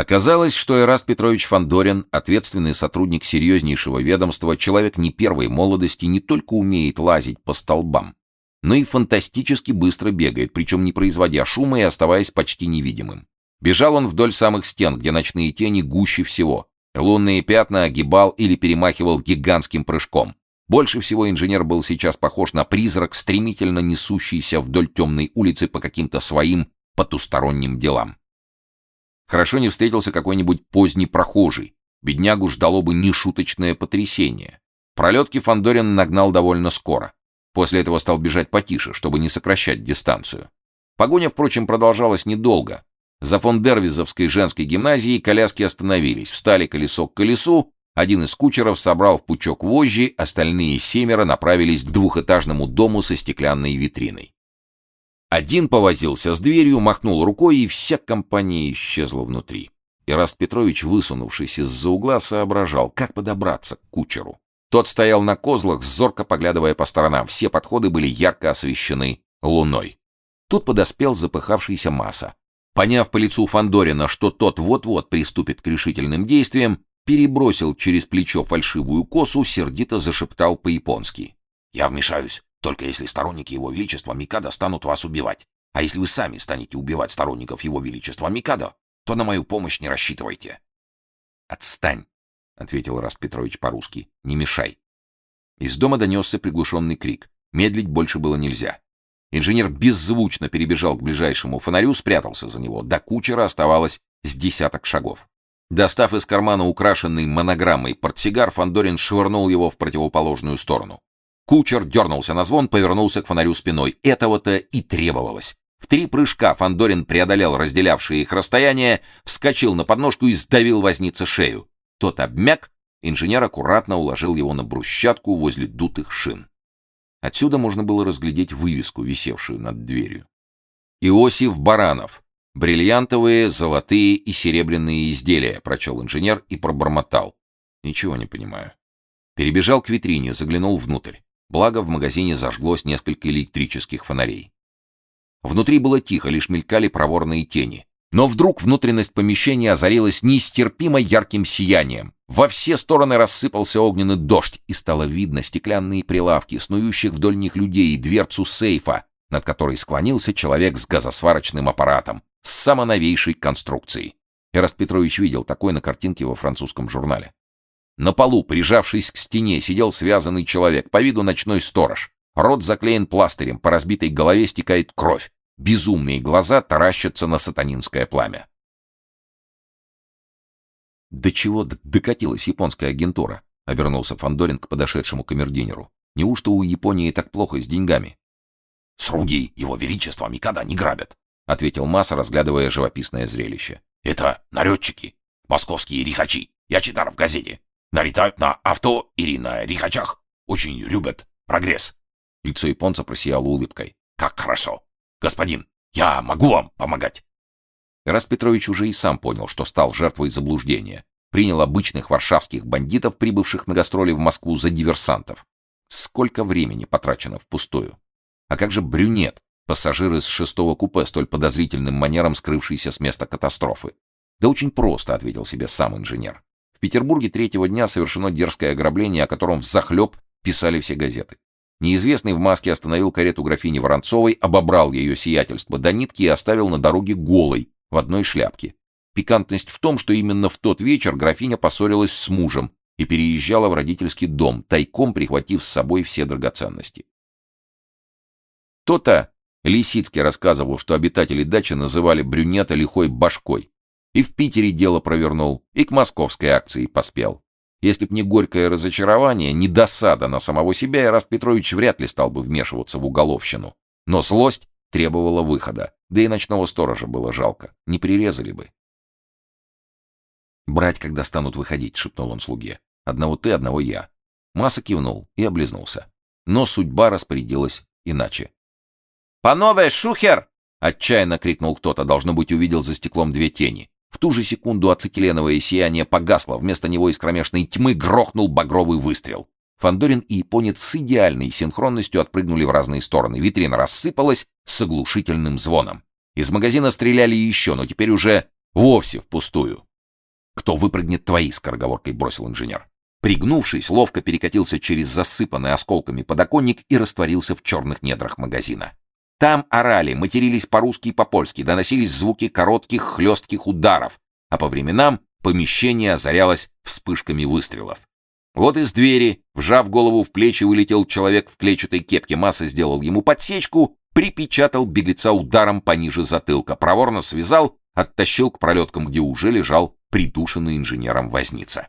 Оказалось, что Эраст Петрович Фандорин, ответственный сотрудник серьезнейшего ведомства, человек не первой молодости, не только умеет лазить по столбам, но и фантастически быстро бегает, причем не производя шума и оставаясь почти невидимым. Бежал он вдоль самых стен, где ночные тени гуще всего. Лунные пятна огибал или перемахивал гигантским прыжком. Больше всего инженер был сейчас похож на призрак, стремительно несущийся вдоль темной улицы по каким-то своим потусторонним делам. Хорошо не встретился какой-нибудь поздний прохожий. Беднягу ждало бы нешуточное потрясение. Пролетки Фандорин нагнал довольно скоро. После этого стал бежать потише, чтобы не сокращать дистанцию. Погоня, впрочем, продолжалась недолго. За фон Дервизовской женской гимназией коляски остановились, встали колесо к колесу, один из кучеров собрал в пучок вожжи, остальные семеро направились к двухэтажному дому со стеклянной витриной. Один повозился с дверью, махнул рукой, и вся компания исчезла внутри. Ираст Петрович, высунувшись из-за угла, соображал, как подобраться к кучеру. Тот стоял на козлах, зорко поглядывая по сторонам. Все подходы были ярко освещены луной. Тут подоспел запыхавшийся Маса. Поняв по лицу Фандорина, что тот вот-вот приступит к решительным действиям, перебросил через плечо фальшивую косу, сердито зашептал по-японски: "Я вмешаюсь, только если сторонники его величества Микадо станут вас убивать. А если вы сами станете убивать сторонников его величества Микадо, то на мою помощь не рассчитывайте". "Отстань", ответил Раст Петрович по-русски. "Не мешай". Из дома донесся приглушенный крик. Медлить больше было нельзя. Инженер беззвучно перебежал к ближайшему фонарю, спрятался за него. До кучера оставалось с десяток шагов. Достав из кармана украшенный монограммой портсигар, Фандорин швырнул его в противоположную сторону. Кучер дернулся на звон, повернулся к фонарю спиной. Этого-то и требовалось. В три прыжка Фандорин преодолел разделявшие их расстояние, вскочил на подножку и сдавил вознице шею. Тот обмяк, инженер аккуратно уложил его на брусчатку возле дутых шин. Отсюда можно было разглядеть вывеску, висевшую над дверью. Иосиф Баранов. Бриллиантовые, золотые и серебряные изделия, прочел инженер и пробормотал. Ничего не понимаю. Перебежал к витрине, заглянул внутрь. Благо в магазине зажглось несколько электрических фонарей. Внутри было тихо, лишь мелькали проворные тени. Но вдруг внутренность помещения озарилась нестерпимо ярким сиянием. Во все стороны рассыпался огненный дождь, и стало видно стеклянные прилавки, снующих вдоль них людей, и дверцу сейфа, над которой склонился человек с газосварочным аппаратом, с самоновейшей конструкцией. Эраст Петрович видел такой на картинке во французском журнале. На полу, прижавшись к стене, сидел связанный человек, по виду ночной сторож. Рот заклеен пластырем, по разбитой голове стекает кровь. Безумные глаза таращатся на сатанинское пламя. До чего докатилась японская агентура? Обернулся Фандорин к подошедшему камердинеру. Неужто у Японии так плохо с деньгами? Сруги его величества никогда не грабят, ответил Масса, разглядывая живописное зрелище. Это налетчики, московские рихачи. Я читал в газете. Налетают на авто или на рихачах. Очень любят прогресс. Лицо японца просияло улыбкой. Как хорошо. Господин, я могу вам помогать. Раз Петрович уже и сам понял, что стал жертвой заблуждения. Принял обычных варшавских бандитов, прибывших на гастроли в Москву, за диверсантов. Сколько времени потрачено впустую. А как же брюнет, пассажир из шестого купе, столь подозрительным манером скрывшийся с места катастрофы? Да очень просто, ответил себе сам инженер. В Петербурге третьего дня совершено дерзкое ограбление, о котором взахлеб писали все газеты. Неизвестный в маске остановил карету графини Воронцовой, обобрал ее сиятельство до нитки и оставил на дороге голой, в одной шляпке. Пикантность в том, что именно в тот вечер графиня поссорилась с мужем и переезжала в родительский дом, тайком прихватив с собой все драгоценности. То-то Лисицкий рассказывал, что обитатели дачи называли брюнета лихой башкой. И в Питере дело провернул, и к московской акции поспел. Если б не горькое разочарование, не досада на самого себя, Ираст Петрович вряд ли стал бы вмешиваться в уголовщину. Но злость требовала выхода. Да и ночного сторожа было жалко. Не прирезали бы. «Брать, когда станут выходить», — шепнул он слуге. «Одного ты, одного я». Масса кивнул и облизнулся. Но судьба распорядилась иначе. «Панове, шухер!» — отчаянно крикнул кто-то, должно быть, увидел за стеклом две тени. В ту же секунду ацетиленовое сияние погасло, вместо него из кромешной тьмы грохнул багровый выстрел. Фандорин и японец с идеальной синхронностью отпрыгнули в разные стороны. Витрина рассыпалась с оглушительным звоном. Из магазина стреляли еще, но теперь уже вовсе впустую. Кто выпрыгнет, твои, скороговоркой бросил инженер. Пригнувшись, ловко перекатился через засыпанный осколками подоконник и растворился в черных недрах магазина. Там орали, матерились по-русски и по-польски, доносились звуки коротких хлестких ударов, а по временам помещение озарялось вспышками выстрелов. Вот из двери, вжав голову в плечи, вылетел человек в клетчатой кепке. Масса сделал ему подсечку, припечатал беглеца ударом пониже затылка, проворно связал, оттащил к пролеткам, где уже лежал придушенный инженером возница.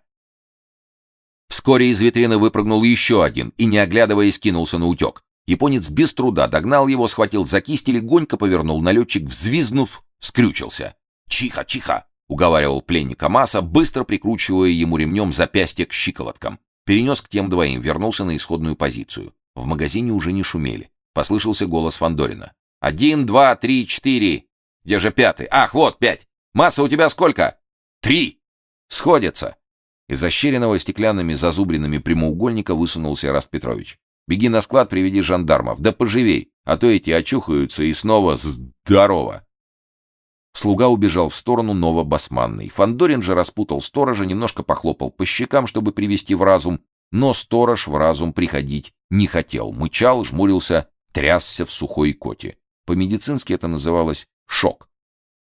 Вскоре из витрины выпрыгнул еще один и, не оглядываясь, кинулся на утек. Японец без труда догнал его, схватил за кисть и легонько повернул. Налетчик, взвизнув, скрючился. «Чиха, чиха!» — уговаривал пленника Маса, быстро прикручивая ему ремнем запястье к щиколоткам. Перенес к тем двоим, вернулся на исходную позицию. В магазине уже не шумели. Послышался голос Фандорина. «Один, два, три, четыре! Где же пятый? Ах, вот, пять! Масса у тебя сколько?» «Три!» «Сходится!» Из ощеренного стеклянными зазубринами прямоугольника высунулся Раст Петрович. Беги на склад, приведи жандармов. Да поживей, а то эти очухаются и снова здорово. Слуга убежал в сторону Новобасманной. Фандорин же распутал сторожа, немножко похлопал по щекам, чтобы привести в разум, но сторож в разум приходить не хотел. Мычал, жмурился, трясся в сухой коте. По-медицински это называлось шок.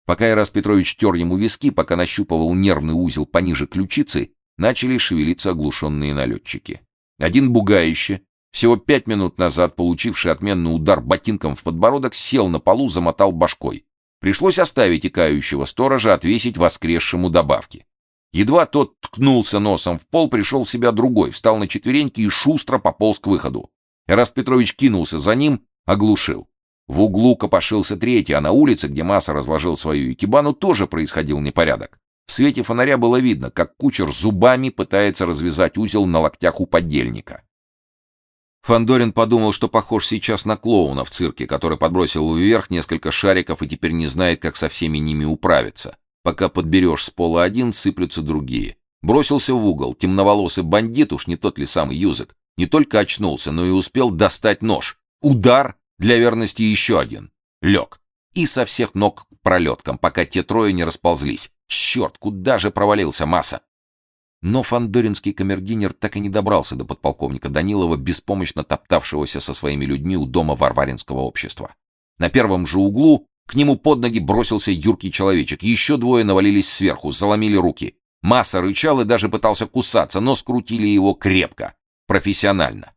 Пока Ирас Петрович тер ему виски, пока нащупывал нервный узел пониже ключицы, начали шевелиться оглушенные налетчики. Один бугающе, всего пять минут назад получивший отменный удар ботинком в подбородок, сел на полу, замотал башкой. Пришлось оставить икающего сторожа отвесить воскресшему добавки. Едва тот ткнулся носом в пол, пришел в себя другой, встал на четвереньки и шустро пополз к выходу. Эраст Петрович кинулся за ним, оглушил. В углу копошился третий, а на улице, где Масса разложил свою икебану, тоже происходил непорядок. В свете фонаря было видно, как кучер зубами пытается развязать узел на локтях у подельника. Фандорин подумал, что похож сейчас на клоуна в цирке, который подбросил вверх несколько шариков и теперь не знает, как со всеми ними управиться. Пока подберешь с пола один, сыплются другие. Бросился в угол. Темноволосый бандит, уж не тот ли самый Юзек, не только очнулся, но и успел достать нож. Удар, для верности еще один. Лег. И со всех ног к пролеткам, пока те трое не расползлись. Черт, куда же провалился Масса? Но фандоринский камердинер так и не добрался до подполковника Данилова, беспомощно топтавшегося со своими людьми у дома Варваринского общества. На первом же углу к нему под ноги бросился юркий человечек. Еще двое навалились сверху, заломили руки. Масса рычал и даже пытался кусаться, но скрутили его крепко, профессионально.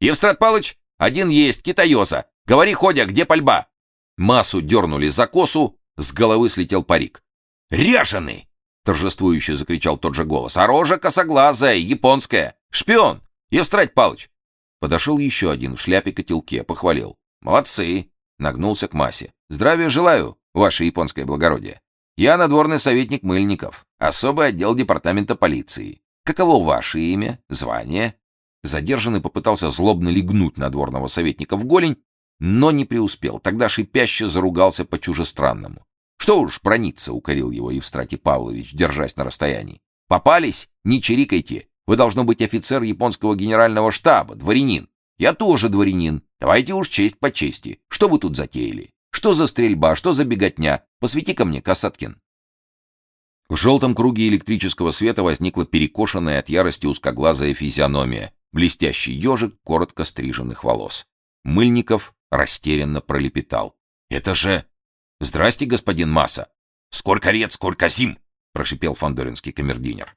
«Евстрат Палыч, один есть, китаёза. Говори, Ходя, где пальба?» Массу дернули за косу, с головы слетел парик. «Ряженый!» Торжествующе закричал тот же голос. А рожа косоглазая, японская. Шпион! Евстрать Палыч! Подошел еще один в шляпе-котелке, похвалил. Молодцы! Нагнулся к массе. Здравия желаю, ваше японское благородие. Я надворный советник Мыльников, особый отдел департамента полиции. Каково ваше имя, звание? Задержанный попытался злобно легнуть надворного советника в голень, но не преуспел. Тогда шипяще заругался по чужестранному. Что уж брониться, укорил его Евстратий Павлович, держась на расстоянии. Попались? Не чирикайте. Вы должно быть офицер японского генерального штаба, дворянин. Я тоже дворянин. Давайте уж честь по чести. Что вы тут затеяли? Что за стрельба, что за беготня? посвети ко мне, Касаткин. В желтом круге электрического света возникла перекошенная от ярости узкоглазая физиономия, блестящий ежик коротко стриженных волос. Мыльников растерянно пролепетал: "Это же «Здрасте, господин Масса!» «Сколько лет, сколько зим!» — прошипел фандоринский камердинер.